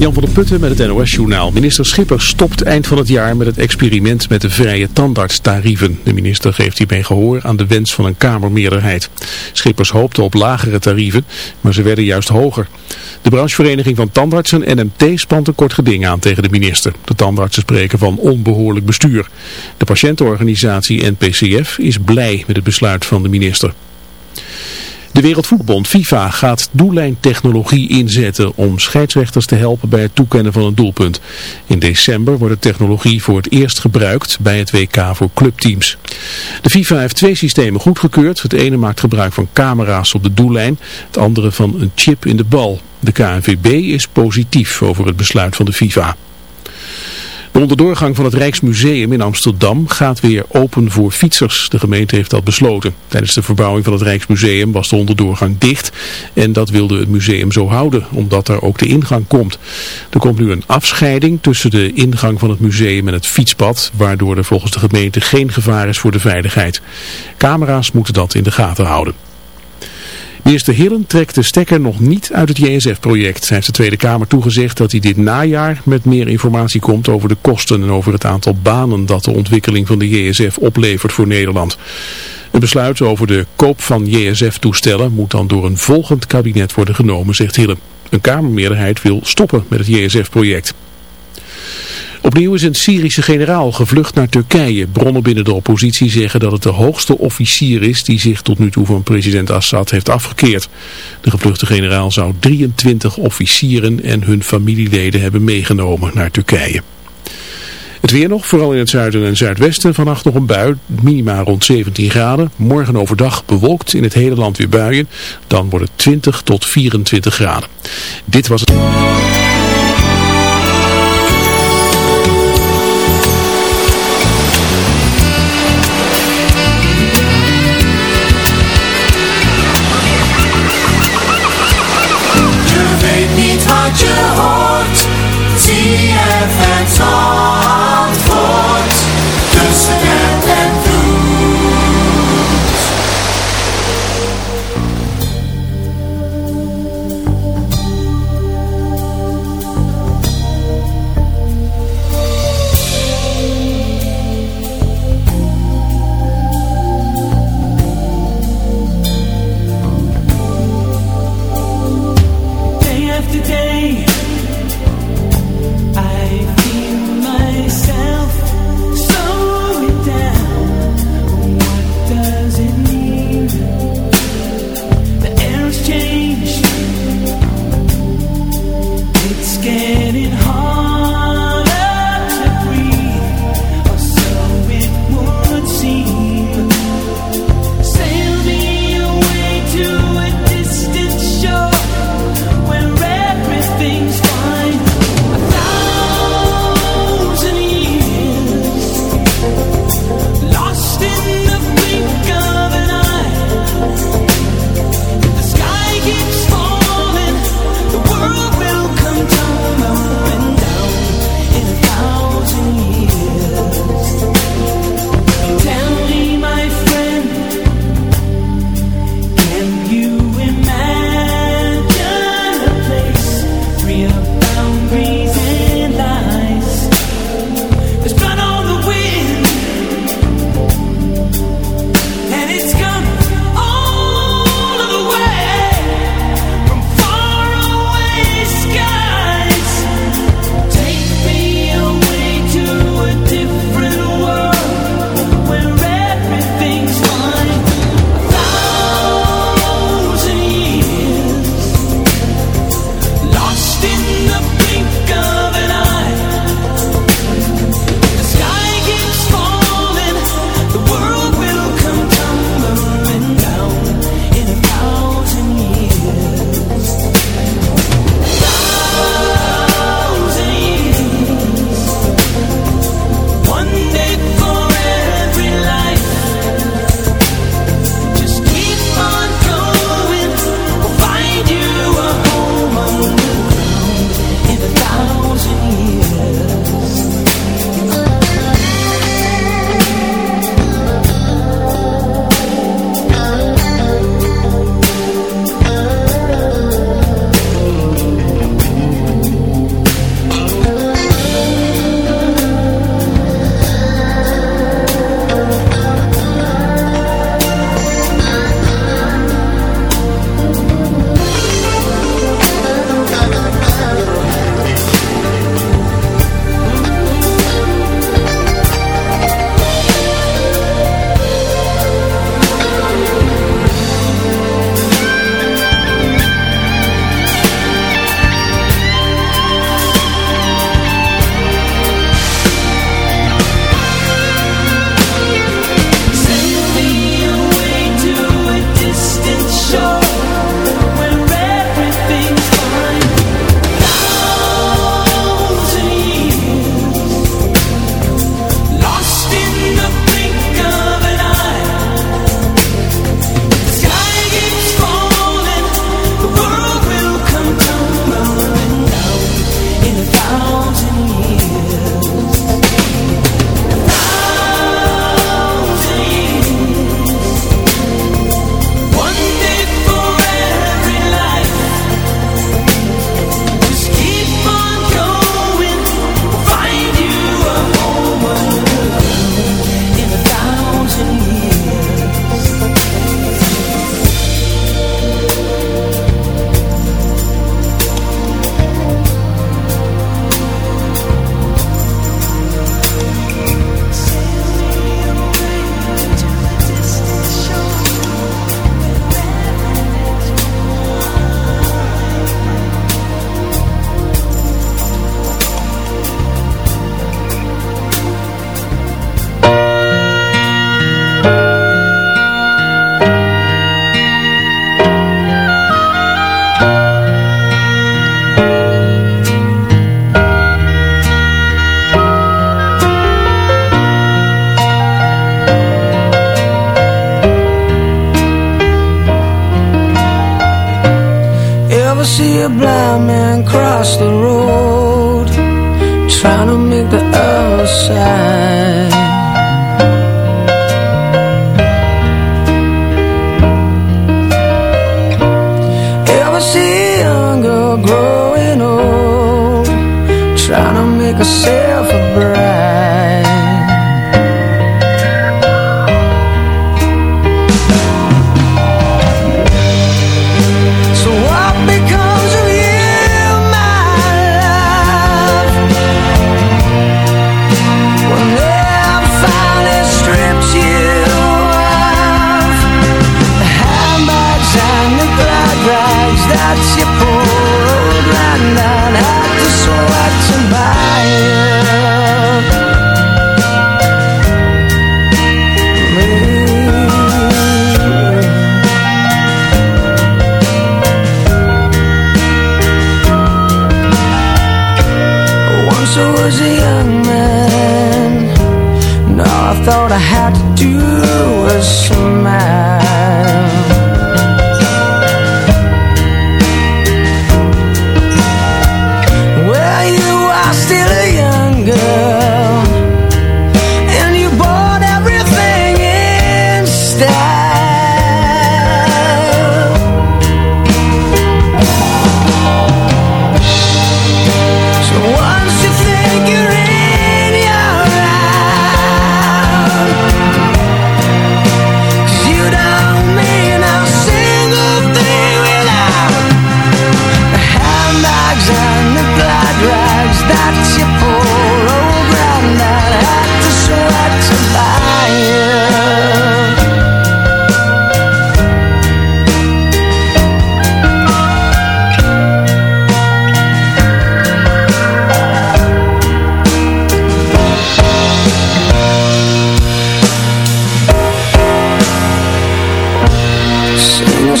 Jan van der Putten met het NOS-journaal. Minister Schippers stopt eind van het jaar met het experiment met de vrije tandartstarieven. De minister geeft hiermee gehoor aan de wens van een Kamermeerderheid. Schippers hoopte op lagere tarieven, maar ze werden juist hoger. De branchevereniging van tandartsen NMT spant een kort geding aan tegen de minister. De tandartsen spreken van onbehoorlijk bestuur. De patiëntenorganisatie NPCF is blij met het besluit van de minister. De Wereldvoetbond FIFA gaat doellijntechnologie inzetten om scheidsrechters te helpen bij het toekennen van een doelpunt. In december wordt de technologie voor het eerst gebruikt bij het WK voor clubteams. De FIFA heeft twee systemen goedgekeurd. Het ene maakt gebruik van camera's op de doellijn, het andere van een chip in de bal. De KNVB is positief over het besluit van de FIFA. De onderdoorgang van het Rijksmuseum in Amsterdam gaat weer open voor fietsers. De gemeente heeft dat besloten. Tijdens de verbouwing van het Rijksmuseum was de onderdoorgang dicht. En dat wilde het museum zo houden, omdat er ook de ingang komt. Er komt nu een afscheiding tussen de ingang van het museum en het fietspad, waardoor er volgens de gemeente geen gevaar is voor de veiligheid. Camera's moeten dat in de gaten houden. Minister Hillen trekt de stekker nog niet uit het JSF-project. Hij heeft de Tweede Kamer toegezegd dat hij dit najaar met meer informatie komt over de kosten en over het aantal banen dat de ontwikkeling van de JSF oplevert voor Nederland. Een besluit over de koop van JSF-toestellen moet dan door een volgend kabinet worden genomen, zegt Hillen. Een Kamermeerderheid wil stoppen met het JSF-project. Opnieuw is een Syrische generaal gevlucht naar Turkije. Bronnen binnen de oppositie zeggen dat het de hoogste officier is die zich tot nu toe van president Assad heeft afgekeerd. De gevluchte generaal zou 23 officieren en hun familieleden hebben meegenomen naar Turkije. Het weer nog, vooral in het zuiden en zuidwesten. Vannacht nog een bui, minima rond 17 graden. Morgen overdag bewolkt in het hele land weer buien. Dan wordt het 20 tot 24 graden. Dit was het... myself trying to make herself a bird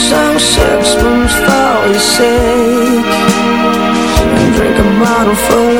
some ships from for your sake And drink a bottle full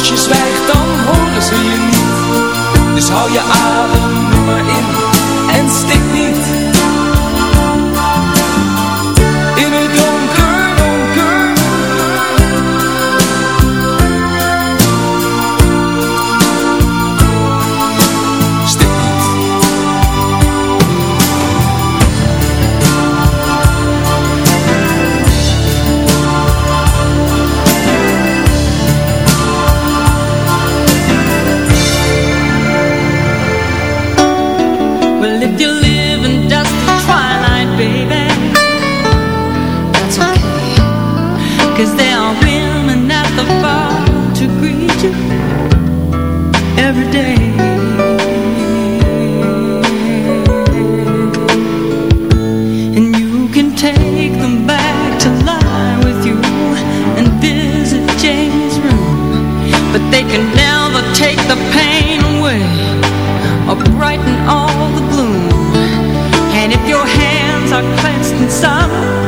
she's back. to lie with you and visit Jamie's room, but they can never take the pain away or brighten all the gloom. And if your hands are clenched in silence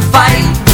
fight.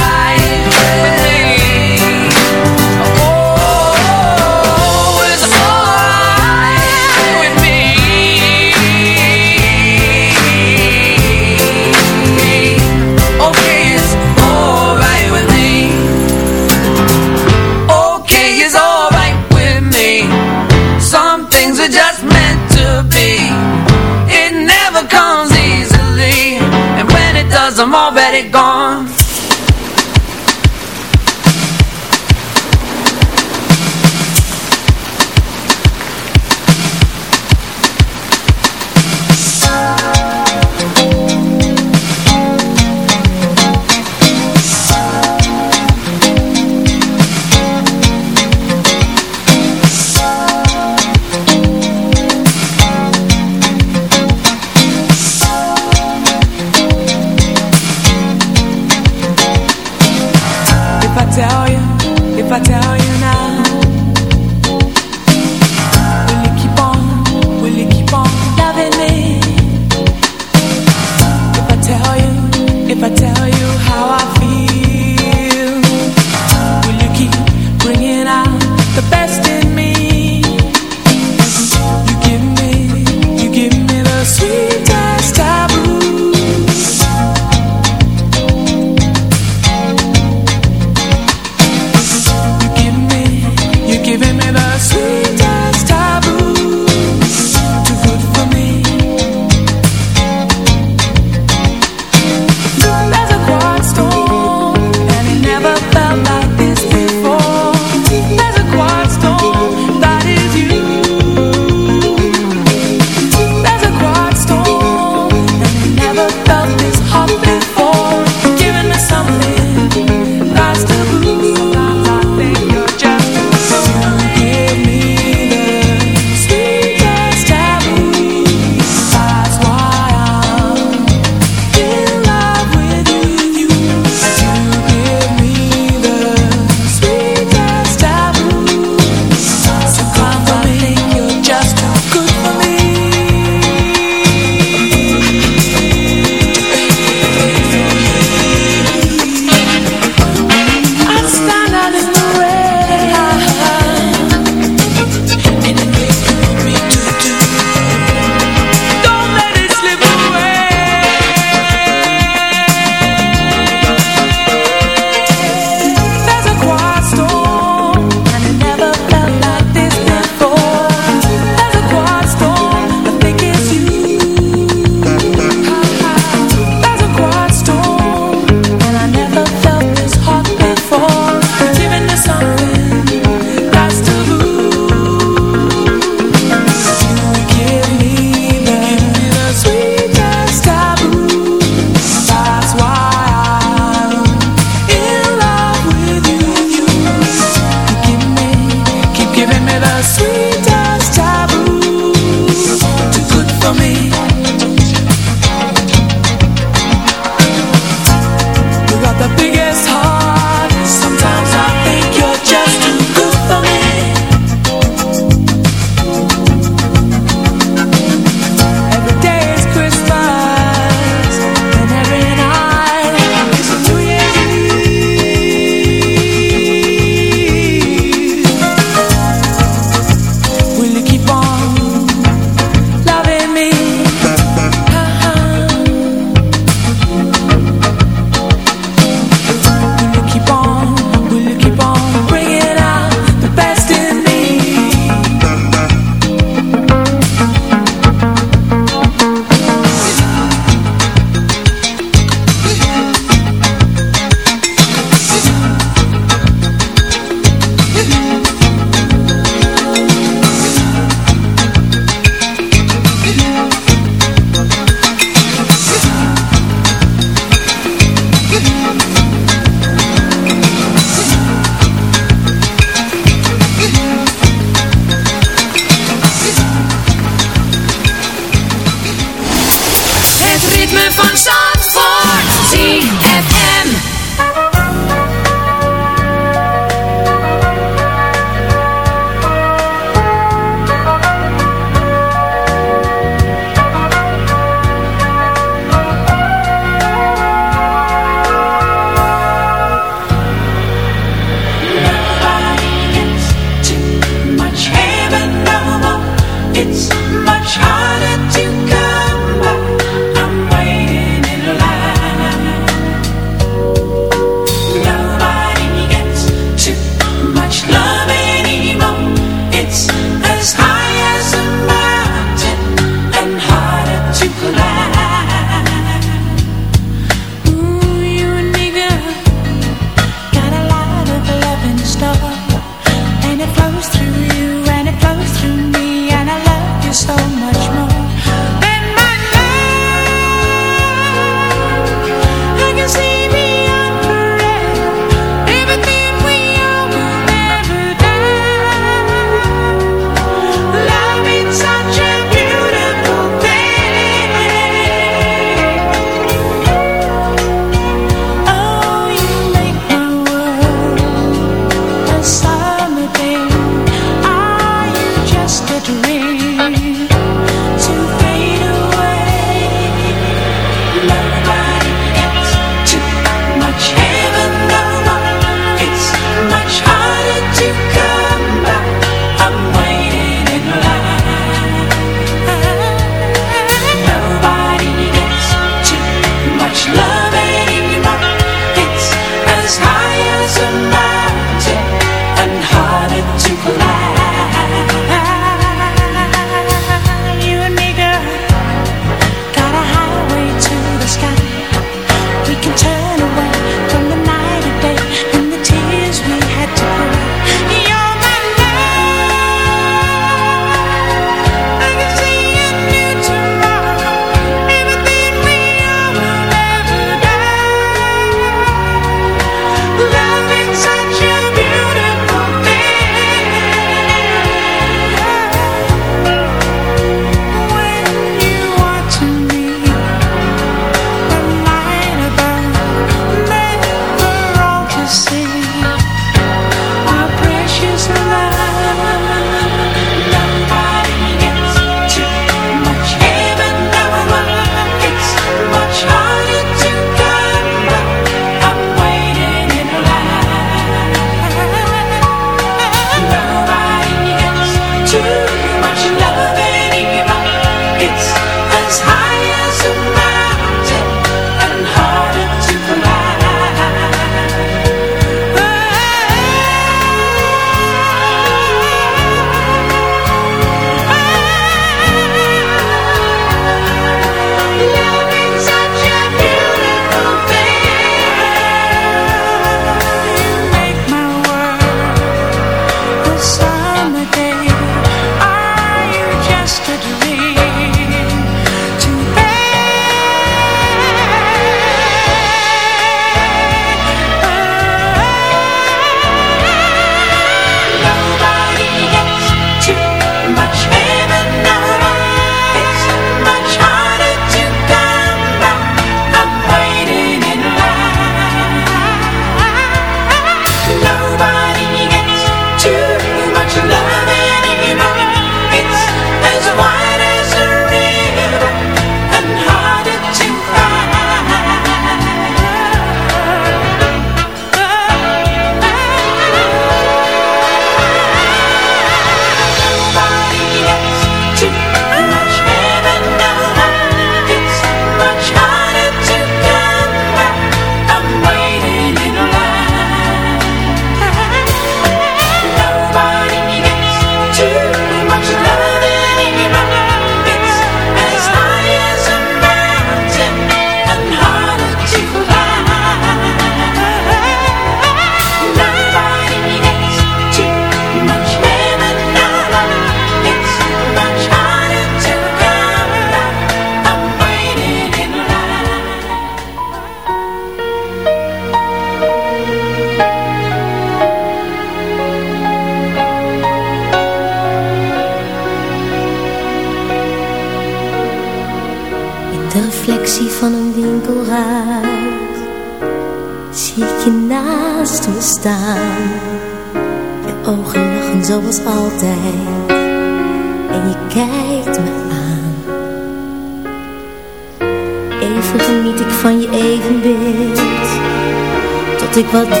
Wat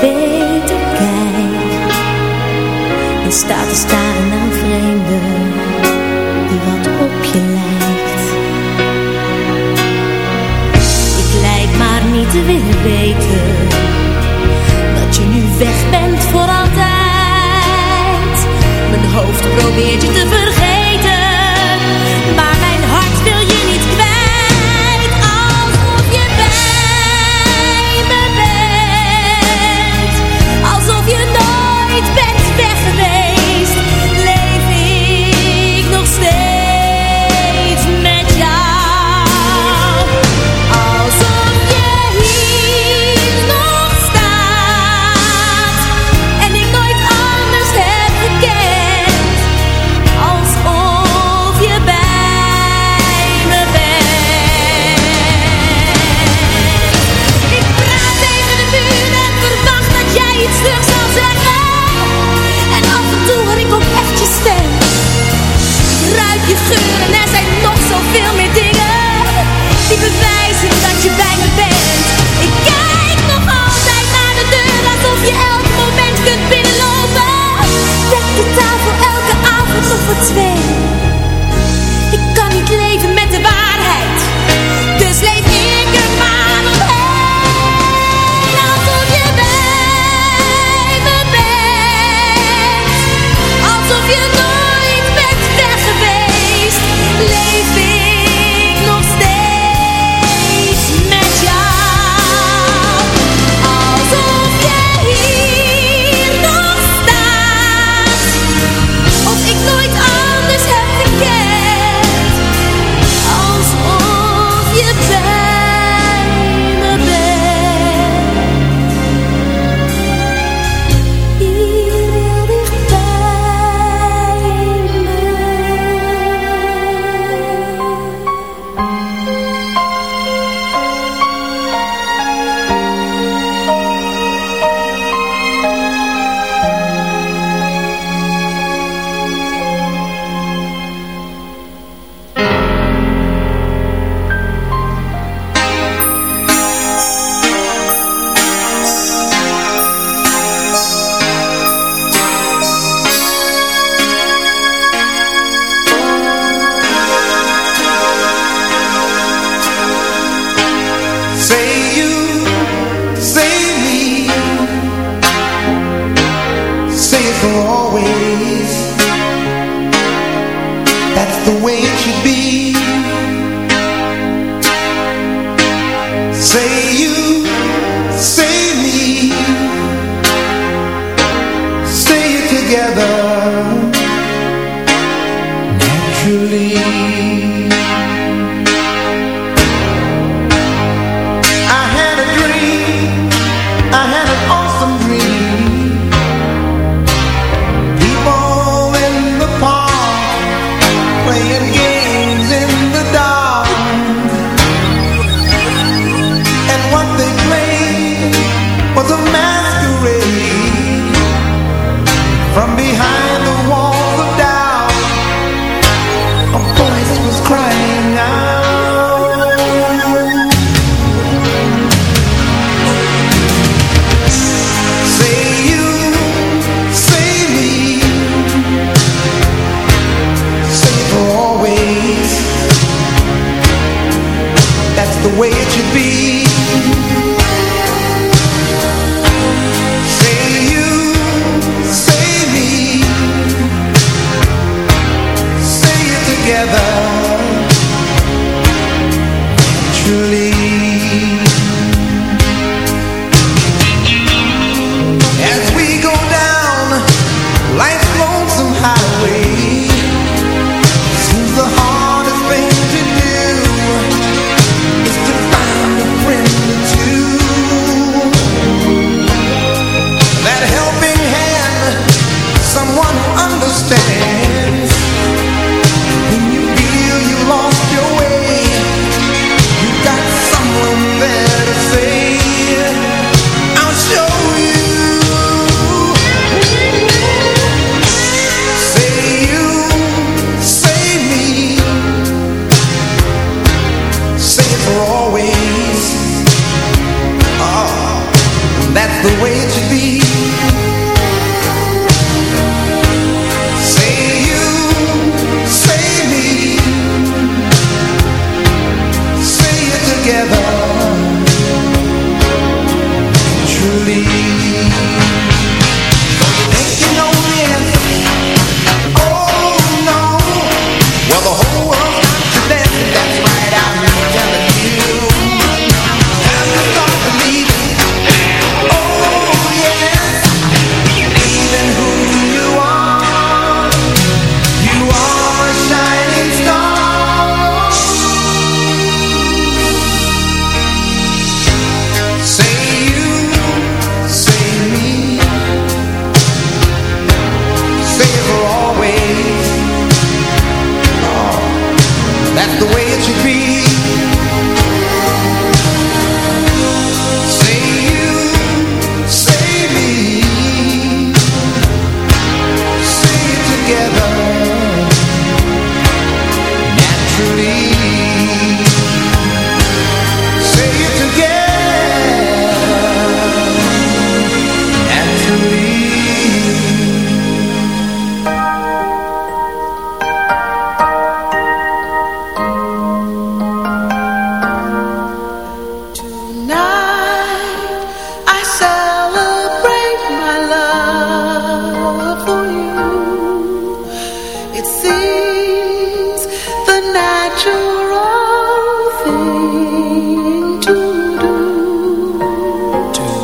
Say you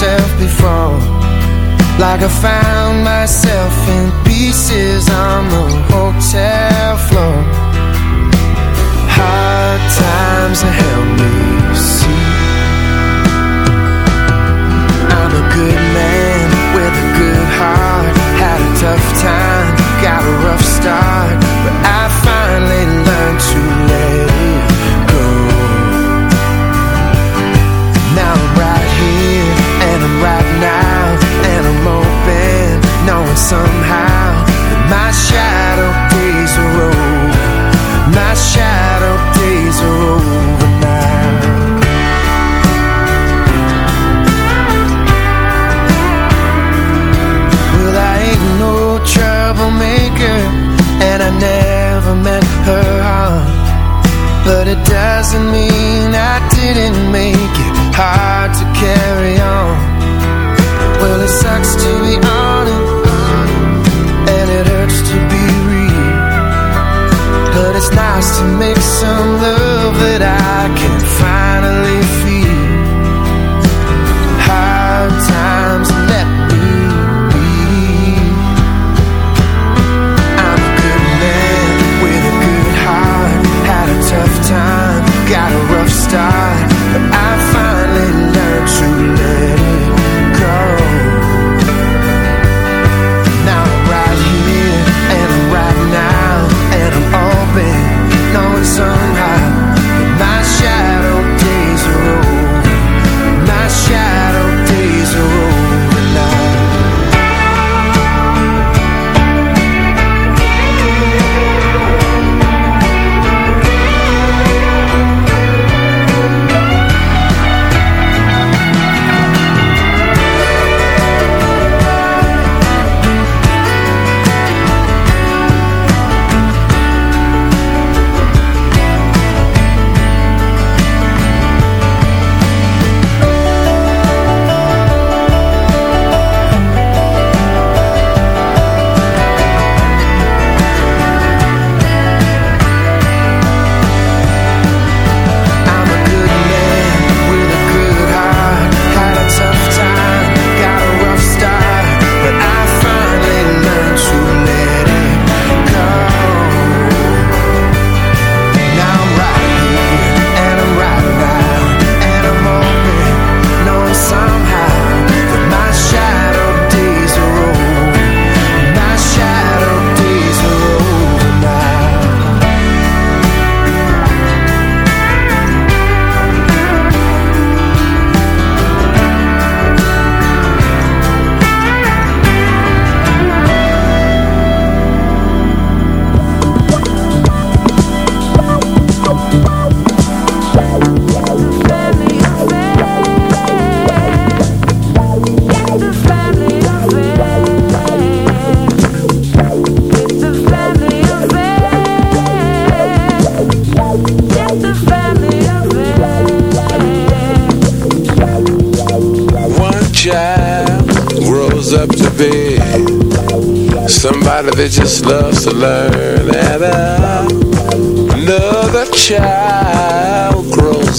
myself before. Like I found myself in pieces on the hotel floor. Hard times ahead.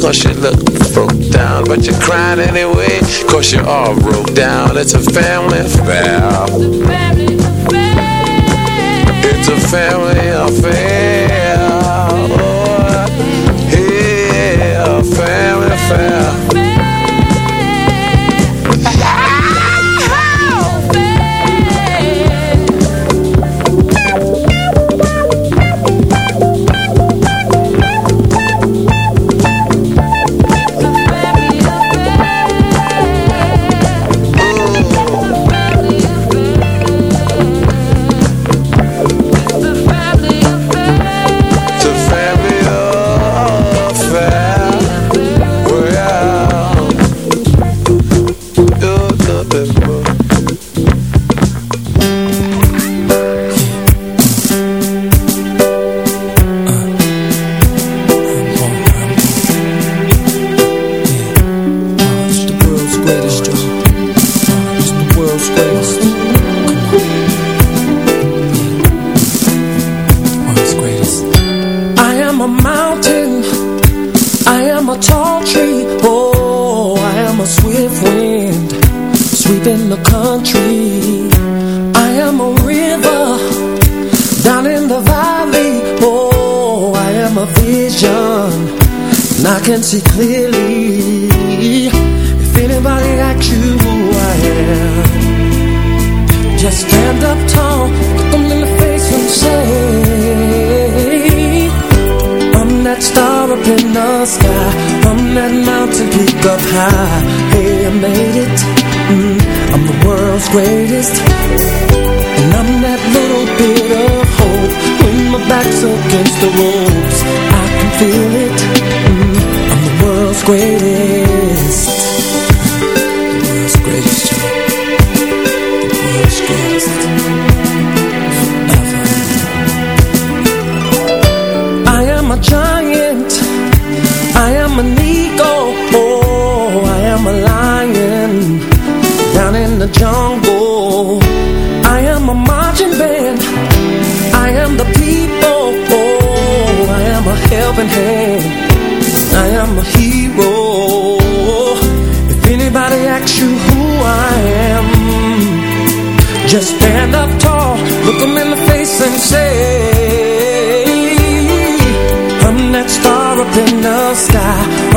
cause you look broke down. But you're crying anyway cause you're all broke down. It's a family affair. It's a family affair. Oh, yeah, family affair. September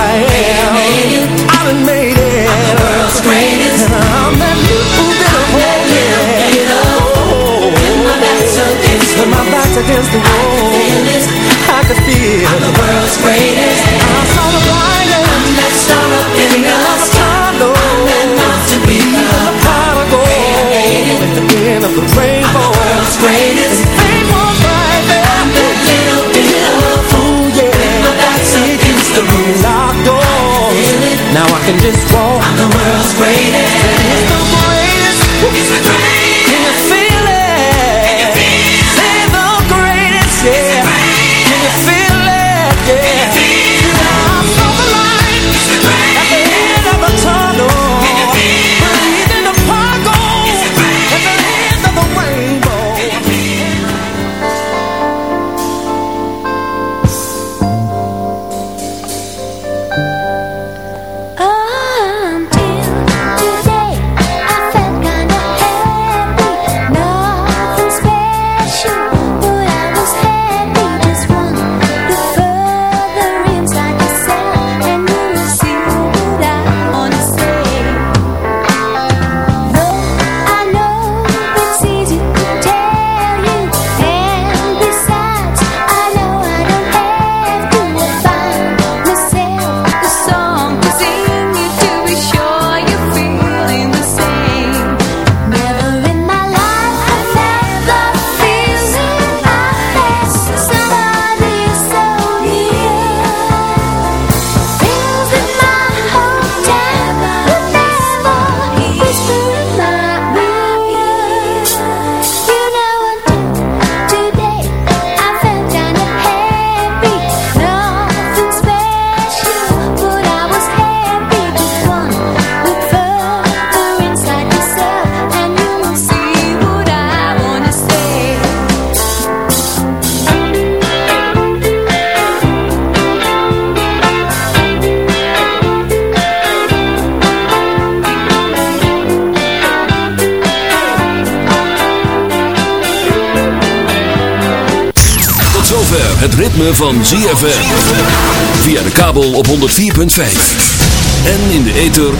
I am. I've been made it. I'm the world's greatest. I'm that my against the my against the wall. I can feel I'm the world's greatest. I saw the. I'm. I'm not to be. The. At the end of the rainbow. I'm the world's greatest. The room, locked door. Now I can just walk. I'm the world's greatest.